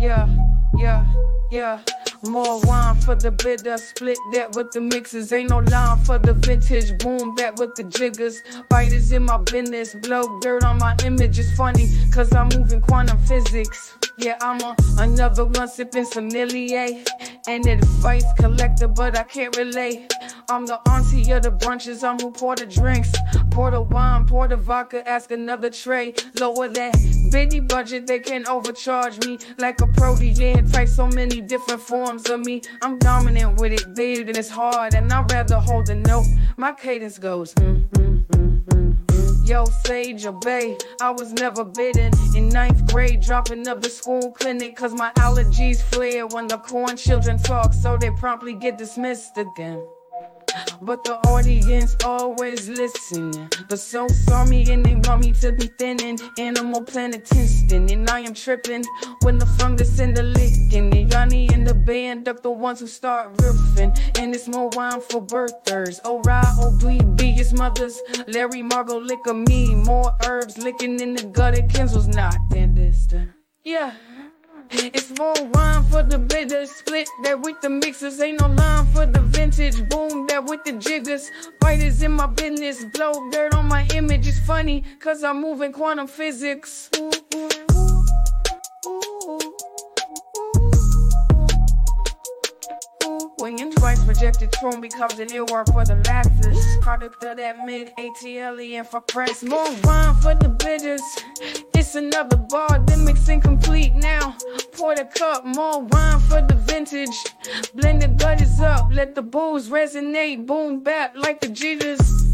Yeah. Yeah, yeah. More wine for the bitter, split that with the mixes. Ain't no line for the vintage, boom that with the jiggers. Fighters in my business, blow dirt on my image. It's funny, cause I'm moving quantum physics. Yeah, I'm a, another one sipping sommelier and advice collector, but I can't relate. I'm the auntie of the brunches, I'm who pour the drinks. Pour the wine, pour the vodka, ask another tray. Lower that bitty budget, they can overcharge me like a protean. Type so many different forms of me. I'm dominant with it, babe, and it's hard, and I'd rather hold the note. My cadence goes. Mm, mm, mm, mm. Yo, Sage Obey, I was never bidden. In ninth grade, dropping up the school clinic, cause my allergies flare when the corn children talk, so they promptly get dismissed again. But the audience always listening. The so saw me and they want me to be thinning. Animal planet instant, and I am tripping when the fungus and the licking. And Yanni and the band up the ones who start riffing. And it's more wine for birthers. Oh, right, oh, be his mothers. Larry Margot lick of me. More herbs licking in the gut. It Kenzel's not dentist. Yeah. It's more wine for the bitter, split that with the mixers. Ain't no line for the vintage, that with the jiggers. Fighters in my business, blow dirt on my image. It's funny, cause I'm moving quantum physics. Ooh, ooh, Winging twice projected tune becomes an earworm for the masses. Product of that mid ATLE and for press. More wine for the bitters. It's another bar, then mixing complete now. The cup, more wine for the vintage. Blend the gutters up, let the booze resonate, boom bap like the jitters.